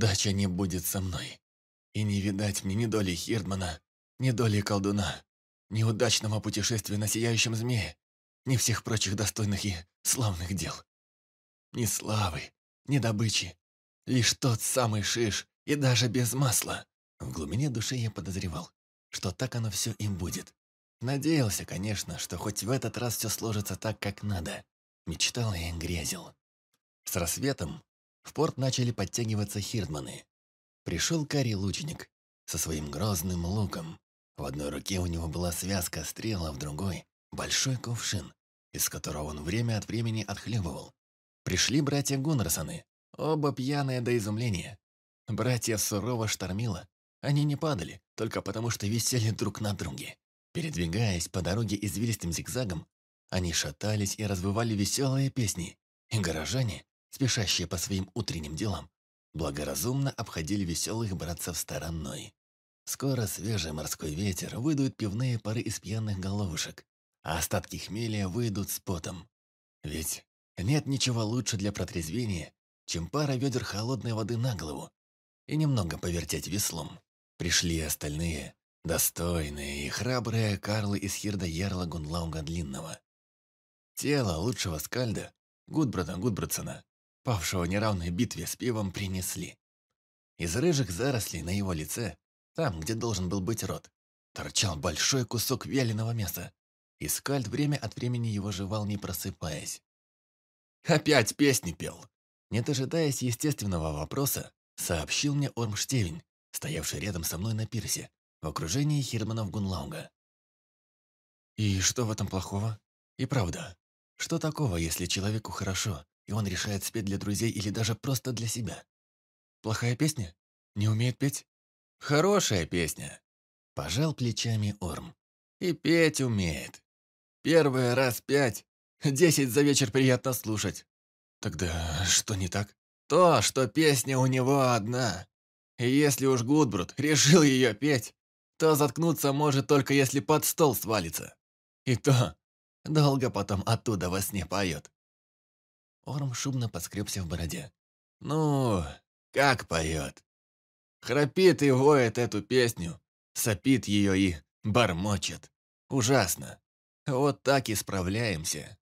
удача не будет со мной. И не видать мне ни доли Хирдмана, ни доли колдуна, ни удачного путешествия на сияющем змее, ни всех прочих достойных и славных дел. Ни славы, ни добычи. Лишь тот самый шиш, и даже без масла. В глубине души я подозревал, что так оно все и будет. Надеялся, конечно, что хоть в этот раз все сложится так, как надо. Мечтал и грезил. С рассветом в порт начали подтягиваться хирдманы. Пришел Карий лучник со своим грозным луком. В одной руке у него была связка стрел, а в другой – большой кувшин, из которого он время от времени отхлебывал. Пришли братья Гуннерсоны, оба пьяные до изумления. Братья сурово штормило. Они не падали, только потому что висели друг на друге. Передвигаясь по дороге извилистым зигзагом, они шатались и развывали веселые песни, и горожане, спешащие по своим утренним делам, благоразумно обходили веселых братцев стороной. Скоро свежий морской ветер выдует пивные пары из пьяных головушек, а остатки хмеля выйдут с потом. Ведь нет ничего лучше для протрезвения, чем пара ведер холодной воды на голову и немного повертеть веслом. Пришли остальные, достойные и храбрые Карлы из Хирда Ярла Гунлауга Длинного. Тело лучшего скальда, Гудбрада Гудбрадсона, павшего в неравной битве с пивом, принесли. Из рыжих зарослей на его лице, там, где должен был быть рот, торчал большой кусок вяленого мяса, и скальд время от времени его жевал, не просыпаясь. «Опять песни пел!» Не дожидаясь естественного вопроса, сообщил мне Ормштевень, стоявший рядом со мной на пирсе, в окружении Хирманов Гунлаунга. «И что в этом плохого? И правда, что такого, если человеку хорошо, и он решает спеть для друзей или даже просто для себя? Плохая песня? Не умеет петь? Хорошая песня!» Пожал плечами Орм. «И петь умеет. Первый раз пять, десять за вечер приятно слушать. Тогда что не так? То, что песня у него одна. И если уж Гудбрут решил ее петь, то заткнуться может только если под стол свалится. И то долго потом оттуда во сне поет. Орм шумно поскребся в бороде. «Ну, как поет? Храпит и воет эту песню, сопит ее и бормочет. Ужасно. Вот так и справляемся.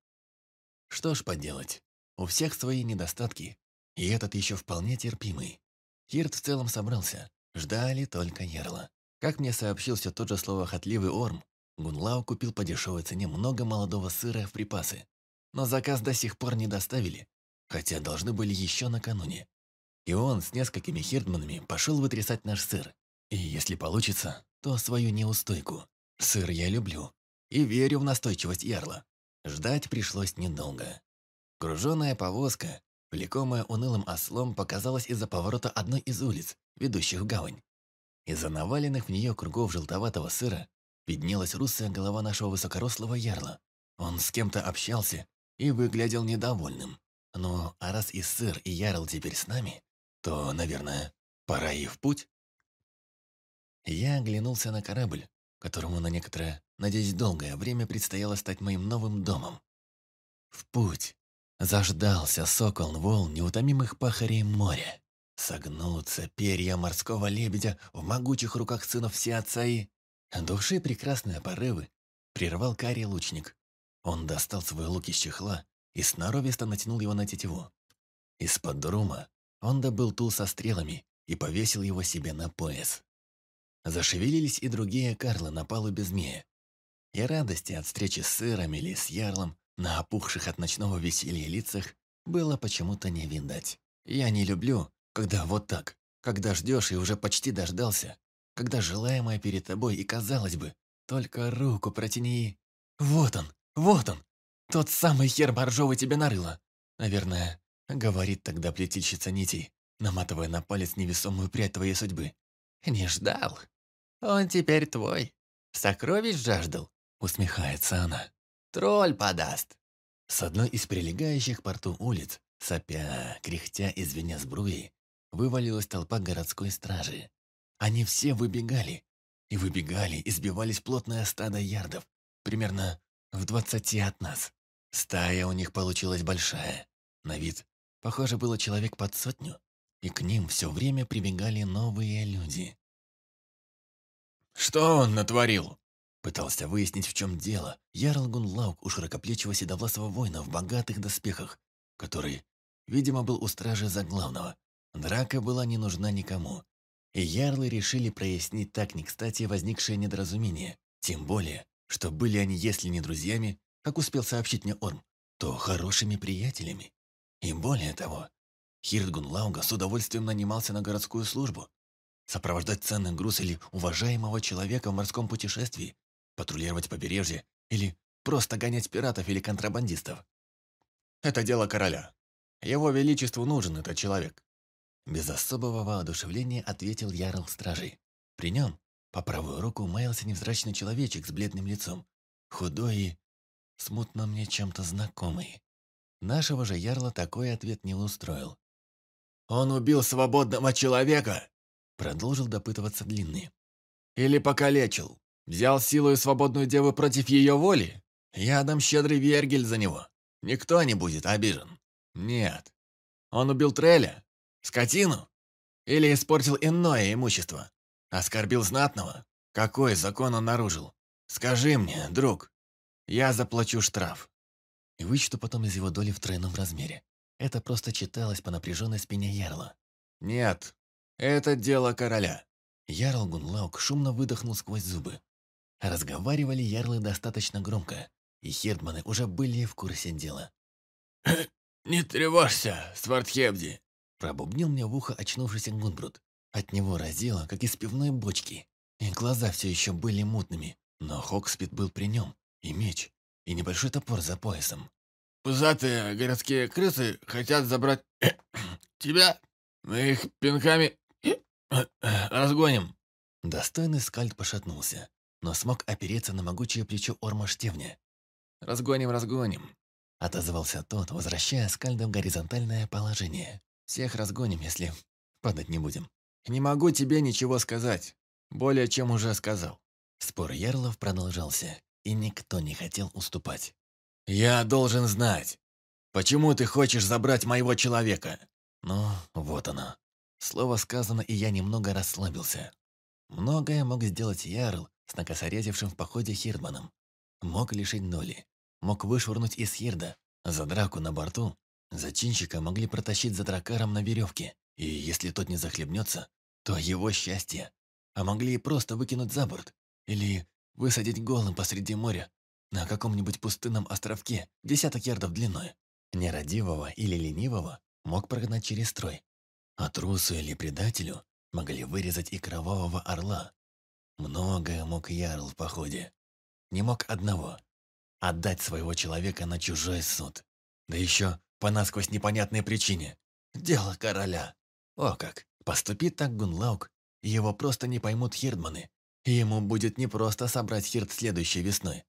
Что ж поделать, у всех свои недостатки, и этот еще вполне терпимый. Хирт в целом собрался, ждали только Ерла. Как мне сообщил все тот же словохотливый Орм, Гунлау купил по дешевой цене много молодого сыра в припасы. Но заказ до сих пор не доставили, хотя должны были еще накануне. И он с несколькими хирдманами пошел вытрясать наш сыр. И если получится, то свою неустойку. Сыр я люблю и верю в настойчивость Ярла. Ждать пришлось недолго. Груженная повозка, влекомая унылым ослом, показалась из-за поворота одной из улиц, ведущих в гавань. Из-за наваленных в нее кругов желтоватого сыра виднелась русая голова нашего высокорослого ярла. Он с кем-то общался и выглядел недовольным. Ну, а раз и сыр, и ярл теперь с нами, то, наверное, пора и в путь. Я оглянулся на корабль, которому на некоторое, надеюсь, долгое время предстояло стать моим новым домом. В путь. Заждался сокол волн неутомимых пахарей моря. Согнутся перья морского лебедя в могучих руках сынов все отца и... Души прекрасные порывы прервал карий лучник. Он достал свой лук из чехла и сноровисто натянул его на тетиву. Из-под друма он добыл тул со стрелами и повесил его себе на пояс. Зашевелились и другие карлы на палубе змея. И радости от встречи с сыром или с ярлом на опухших от ночного веселья лицах было почему-то не видать. Я не люблю, когда вот так, когда ждешь и уже почти дождался, когда желаемое перед тобой и, казалось бы, только руку протяни. Вот он, вот он, тот самый хер боржовый тебе нарыло. Наверное, говорит тогда плетильщица нитей, наматывая на палец невесомую прядь твоей судьбы. Не ждал. Он теперь твой. Сокровищ жаждал, усмехается она. Тролль подаст. С одной из прилегающих к порту улиц, сопя, кряхтя и звеня сбруей, вывалилась толпа городской стражи. Они все выбегали. И выбегали, и сбивались плотное стадо ярдов, примерно в двадцати от нас. Стая у них получилась большая. На вид, похоже, было человек под сотню. и к ним все время прибегали новые люди. «Что он натворил?» Пытался выяснить, в чем дело, Ярл Гунлаук у широкоплечего седовласого воина в богатых доспехах, который, видимо, был у стражи за главного. Драка была не нужна никому. И ярлы решили прояснить так не кстати возникшее недоразумение. Тем более, что были они, если не друзьями, как успел сообщить мне Орм, то хорошими приятелями. И более того, Хирт Гунлауга с удовольствием нанимался на городскую службу. Сопровождать ценный груз или уважаемого человека в морском путешествии, патрулировать побережье или просто гонять пиратов или контрабандистов. Это дело короля. Его величеству нужен этот человек. Без особого воодушевления ответил Ярл Стражей. При нем по правую руку маялся невзрачный человечек с бледным лицом, худой и смутно мне чем-то знакомый. Нашего же Ярла такой ответ не устроил. «Он убил свободного человека!» Продолжил допытываться Длинный. «Или покалечил. Взял силу и свободную деву против ее воли? Я дам щедрый вергель за него. Никто не будет обижен. Нет. Он убил Треля? Скотину? Или испортил иное имущество? Оскорбил знатного? Какой закон он нарушил? Скажи мне, друг. Я заплачу штраф. И вычту потом из его доли в тройном размере. Это просто читалось по напряженной спине Ярла. Нет, это дело короля. Ярл Гунлаук шумно выдохнул сквозь зубы. Разговаривали ярлы достаточно громко, и Хердманы уже были в курсе дела. «Не тревожься, Свардхебди!» Пробубнил мне в ухо очнувшийся Гунбрут. От него разило, как из пивной бочки. И глаза все еще были мутными, но Хокспит был при нем, и меч, и небольшой топор за поясом. «Пузатые городские крысы хотят забрать тебя. Мы их пинками разгоним». Достойный скальд пошатнулся, но смог опереться на могучее плечо Орма Штевня. «Разгоним, разгоним», — отозвался тот, возвращая скальдом горизонтальное положение. «Всех разгоним, если падать не будем». «Не могу тебе ничего сказать. Более чем уже сказал». Спор ярлов продолжался, и никто не хотел уступать. «Я должен знать, почему ты хочешь забрать моего человека?» Ну, вот оно. Слово сказано, и я немного расслабился. Многое мог сделать Ярл с накосорезившим в походе Хирдманом. Мог лишить Ноли. Мог вышвырнуть из Хирда. За драку на борту зачинщика могли протащить за дракаром на веревке. И если тот не захлебнется, то его счастье. А могли и просто выкинуть за борт. Или высадить голым посреди моря на каком-нибудь пустынном островке, десяток ярдов длиной. Нерадивого или ленивого мог прогнать через строй. А трусу или предателю могли вырезать и кровавого орла. Многое мог Ярл в походе. Не мог одного — отдать своего человека на чужой суд. Да еще по насквозь непонятной причине. Дело короля. О как, поступит так Гунлаук, его просто не поймут хирдманы. Ему будет непросто собрать хирд следующей весной.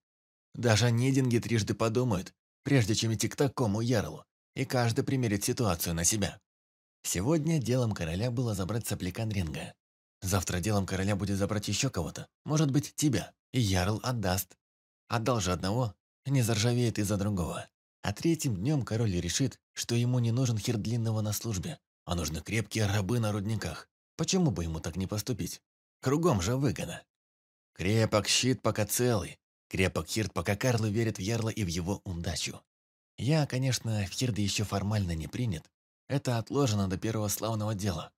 Даже нидинги трижды подумают, прежде чем идти к такому ярлу, и каждый примерит ситуацию на себя. Сегодня делом короля было забрать сопляка Ринга. Завтра делом короля будет забрать еще кого-то, может быть, тебя, и ярл отдаст. Отдал же одного, не заржавеет из-за другого. А третьим днем король решит, что ему не нужен хер длинного на службе, а нужны крепкие рабы на рудниках. Почему бы ему так не поступить? Кругом же выгода. Крепок щит пока целый, крепок хирд пока Карлы верит в ярла и в его удачу. Я, конечно, в хирды еще формально не принят. Это отложено до первого славного дела.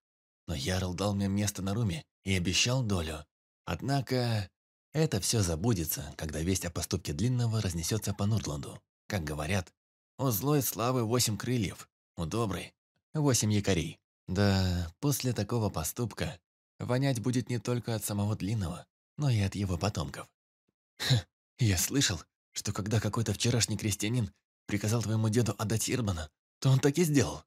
Но Ярл дал мне место на руме и обещал долю. Однако это все забудется, когда весть о поступке Длинного разнесется по Нурдланду. Как говорят, у злой славы восемь крыльев, у доброй восемь якорей. Да, после такого поступка вонять будет не только от самого Длинного, но и от его потомков. Ха, я слышал, что когда какой-то вчерашний крестьянин приказал твоему деду отдать Ирбана, то он так и сделал.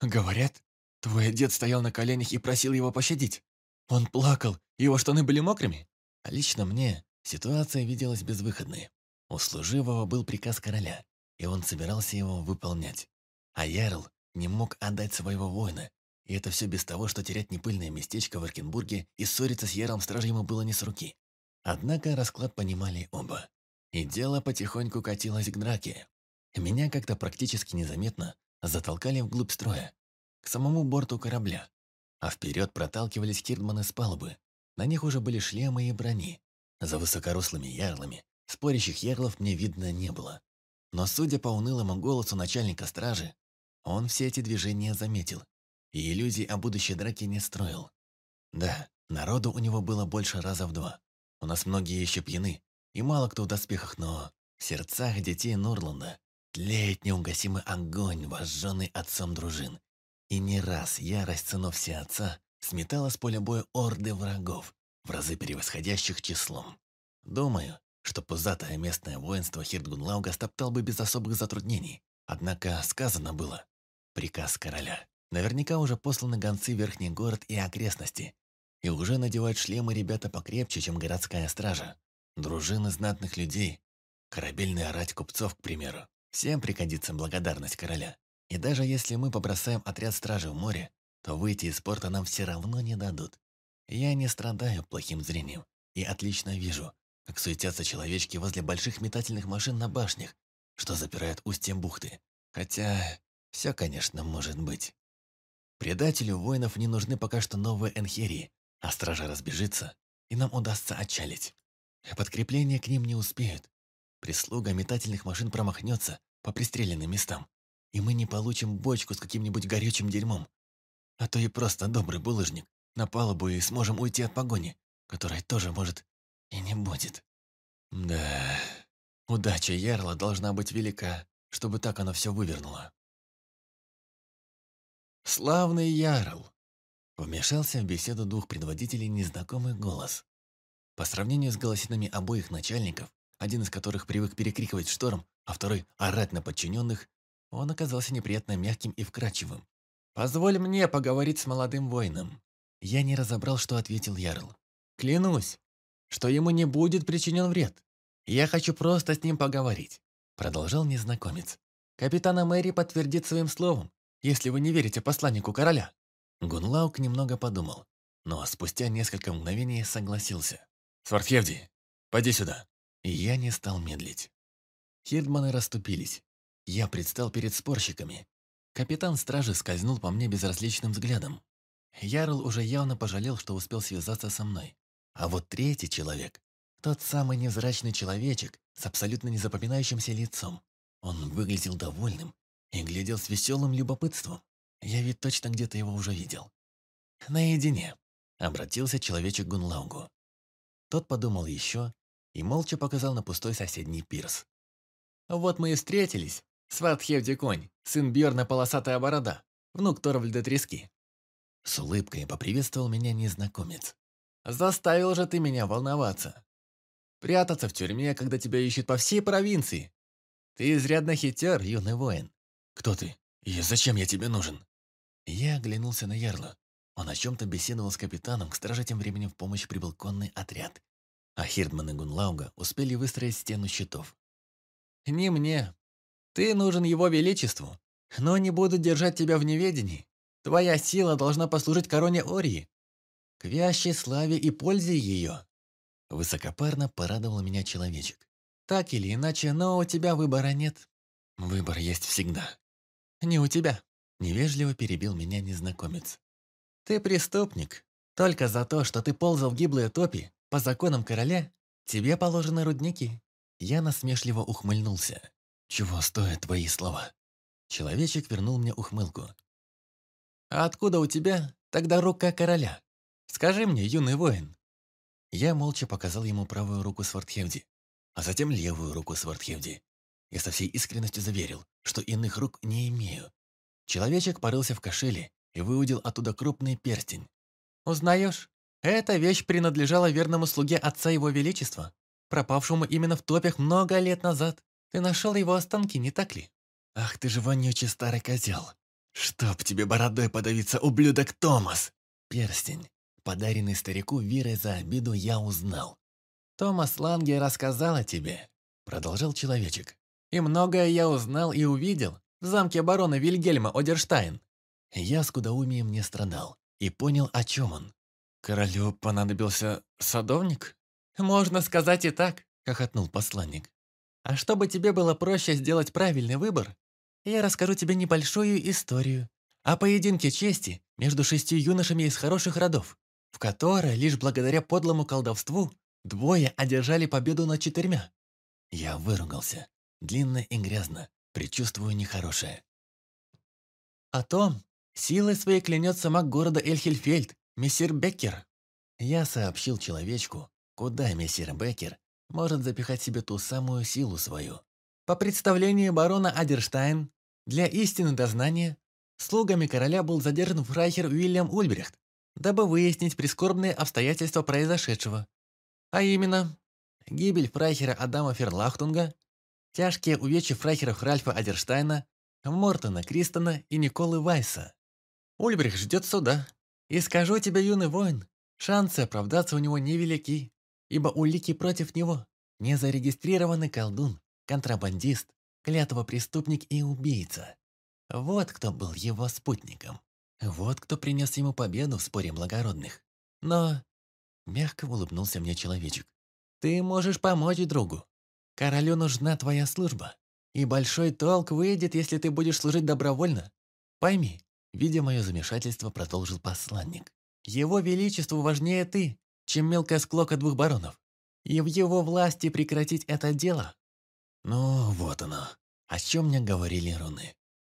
Говорят, твой дед стоял на коленях и просил его пощадить. Он плакал, его штаны были мокрыми. А лично мне ситуация виделась безвыходной. У служивого был приказ короля, и он собирался его выполнять. А Ярл не мог отдать своего воина, и это все без того, что терять непыльное местечко в Аркенбурге и ссориться с Яром стражей ему было не с руки. Однако расклад понимали оба. И дело потихоньку катилось к драке. Меня как-то практически незаметно затолкали вглубь строя. к самому борту корабля. А вперед проталкивались хирдманы с палубы. На них уже были шлемы и брони. За высокорослыми ярлами спорящих ярлов мне видно не было. Но судя по унылому голосу начальника стражи, он все эти движения заметил и иллюзий о будущей драке не строил. Да, народу у него было больше раза в два. У нас многие еще пьяны, и мало кто в доспехах, но в сердцах детей Нурланда тлеет неугасимый огонь, вожженный отцом дружин. И не раз ярость сынов отца сметала с поля боя орды врагов, в разы превосходящих числом. Думаю, что пузатое местное воинство Хирдгунлауга стоптал бы без особых затруднений. Однако сказано было «приказ короля». Наверняка уже посланы гонцы в Верхний город и окрестности. И уже надевают шлемы ребята покрепче, чем городская стража. Дружины знатных людей, корабельная рать купцов, к примеру. Всем пригодится благодарность короля. И даже если мы побросаем отряд стражи в море, то выйти из порта нам все равно не дадут. Я не страдаю плохим зрением и отлично вижу, как суетятся человечки возле больших метательных машин на башнях, что запирают устьем бухты. Хотя все, конечно, может быть. Предателю воинов не нужны пока что новые энхерии, а стража разбежится, и нам удастся отчалить. Подкрепление к ним не успеют. Прислуга метательных машин промахнется по пристреленным местам, и мы не получим бочку с каким-нибудь горючим дерьмом. А то и просто добрый булыжник на палубу и сможем уйти от погони, которой тоже, может, и не будет. Да, удача Ярла должна быть велика, чтобы так оно все вывернуло. «Славный Ярл!» Вмешался в беседу двух предводителей незнакомый голос. По сравнению с голосинами обоих начальников, один из которых привык перекрикивать шторм, а второй – орать на подчиненных, он оказался неприятно мягким и вкрадчивым. «Позволь мне поговорить с молодым воином». Я не разобрал, что ответил Ярл. «Клянусь, что ему не будет причинен вред. Я хочу просто с ним поговорить», – продолжал незнакомец. «Капитана Мэри подтвердит своим словом, если вы не верите посланнику короля». Гунлаук немного подумал, но спустя несколько мгновений согласился. «Свартхевди, пойди сюда». И я не стал медлить. Хирдманы расступились. Я предстал перед спорщиками. Капитан стражи скользнул по мне безразличным взглядом. Ярл уже явно пожалел, что успел связаться со мной. А вот третий человек, тот самый невзрачный человечек с абсолютно незапоминающимся лицом, он выглядел довольным и глядел с веселым любопытством. Я ведь точно где-то его уже видел. «Наедине», — обратился человечек к Гунлаугу. Тот подумал еще и молча показал на пустой соседний пирс. «Вот мы и встретились, Сватхевди конь, сын Бьорна Полосатая Борода, внук Торвальда Трески». С улыбкой поприветствовал меня незнакомец. «Заставил же ты меня волноваться. Прятаться в тюрьме, когда тебя ищут по всей провинции. Ты изрядно хитер, юный воин. «Кто ты? И зачем я тебе нужен?» Я оглянулся на Ярла. Он о чем-то беседовал с капитаном, к страже тем временем в помощь прибыл конный отряд. А Хирдман и Гунлауга успели выстроить стену щитов. «Не мне. Ты нужен его величеству. Но не буду держать тебя в неведении. Твоя сила должна послужить короне Ории. К вящей славе и пользе ее». Высокопарно порадовал меня человечек. «Так или иначе, но у тебя выбора нет». «Выбор есть всегда», «Не у тебя», – невежливо перебил меня незнакомец. «Ты преступник. Только за то, что ты ползал в гиблые топи, по законам короля, тебе положены рудники». Я насмешливо ухмыльнулся. «Чего стоят твои слова?» Человечек вернул мне ухмылку. «А откуда у тебя тогда рука короля? Скажи мне, юный воин». Я молча показал ему правую руку Свардхевди, а затем левую руку Свардхевди. Я со всей искренностью заверил, что иных рук не имею. Человечек порылся в кошеле и выудил оттуда крупный перстень. «Узнаешь? Эта вещь принадлежала верному слуге отца его величества, пропавшему именно в топях много лет назад. Ты нашел его останки, не так ли?» «Ах ты же вонючий старый козел! Чтоб тебе бородой подавиться, ублюдок Томас!» Перстень, подаренный старику Вирой за обиду, я узнал. «Томас Ланге рассказал о тебе», — продолжал человечек. И многое я узнал и увидел в замке барона Вильгельма Одерштайн. Я с кудаумием не страдал и понял, о чем он. «Королю понадобился садовник?» «Можно сказать и так», — хохотнул посланник. «А чтобы тебе было проще сделать правильный выбор, я расскажу тебе небольшую историю о поединке чести между шестью юношами из хороших родов, в которой лишь благодаря подлому колдовству двое одержали победу над четырьмя. Я выругался, длинно и грязно, предчувствую нехорошее. О том, силой своей клянется маг города Эльхельфельд, мессир Беккер. Я сообщил человечку, куда мессир Беккер может запихать себе ту самую силу свою. По представлению барона Адерштайн, для истины дознания, слугами короля был задержан фрайхер Уильям Ульбрехт, дабы выяснить прискорбные обстоятельства произошедшего. А именно, гибель фрайхера Адама Ферлахтунга, тяжкие увечья фрайхеров Ральфа Адерштайна, Мортона Кристона и Николы Вайса. Ульбрих ждет суда. И скажу тебе, юный воин, шансы оправдаться у него невелики, ибо улики против него. Незарегистрированный колдун, контрабандист, клятва преступник и убийца. Вот кто был его спутником. Вот кто принес ему победу в споре благородных. Но... Мягко улыбнулся мне человечек. Ты можешь помочь другу. Королю нужна твоя служба. И большой толк выйдет, если ты будешь служить добровольно. Пойми, видя мое замешательство, продолжил посланник. Его величеству важнее ты, чем мелкая склока двух баронов. И в его власти прекратить это дело. Ну, вот оно. О чем мне говорили руны.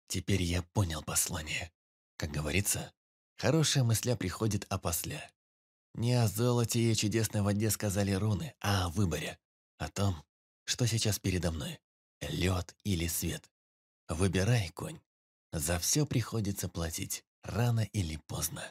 Теперь я понял послание. Как говорится, хорошая мысля приходит опосля. Не о золоте и чудесной воде сказали руны, а о выборе. О том, что сейчас передо мной. Лед или свет. Выбирай, конь. За все приходится платить, рано или поздно.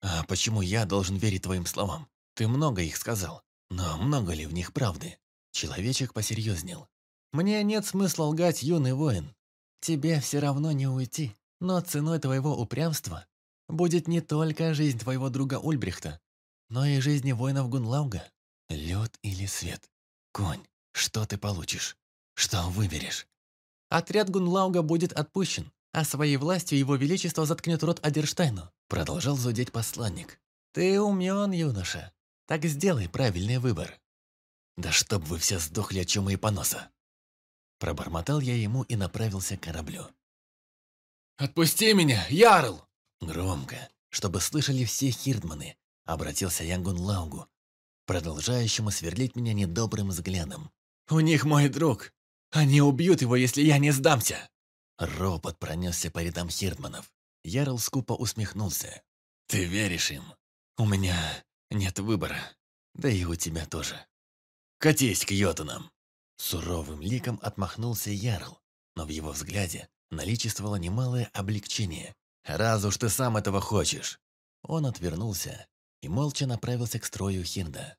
А почему я должен верить твоим словам? Ты много их сказал, но много ли в них правды? Человечек посерьезнел. Мне нет смысла лгать, юный воин. Тебе все равно не уйти, но ценой твоего упрямства будет не только жизнь твоего друга Ульбрихта, но и жизни воинов Гунлауга. Лед или свет? Конь, что ты получишь? Что выберешь? Отряд Гунлауга будет отпущен, а своей властью его величество заткнет рот Адерштайну. Продолжал зудеть посланник. Ты умен, юноша. Так сделай правильный выбор. Да чтоб вы все сдохли от чумы и поноса. Пробормотал я ему и направился к кораблю. «Отпусти меня, Ярл!» Громко, чтобы слышали все хирдманы, обратился я к Гунлаугу, продолжающему сверлить меня недобрым взглядом. «У них мой друг. Они убьют его, если я не сдамся!» Ропот пронесся по рядам Хирдманов. Ярл скупо усмехнулся. «Ты веришь им? У меня нет выбора. Да и у тебя тоже. Катись к Йотунам!» Суровым ликом отмахнулся Ярл, но в его взгляде наличествовало немалое облегчение. «Раз уж ты сам этого хочешь!» Он отвернулся и молча направился к строю Хинда.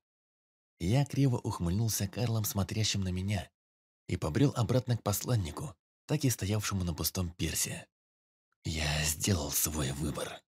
Я криво ухмыльнулся Карлом, смотрящим на меня, и побрел обратно к посланнику, так и стоявшему на пустом пирсе. Я сделал свой выбор.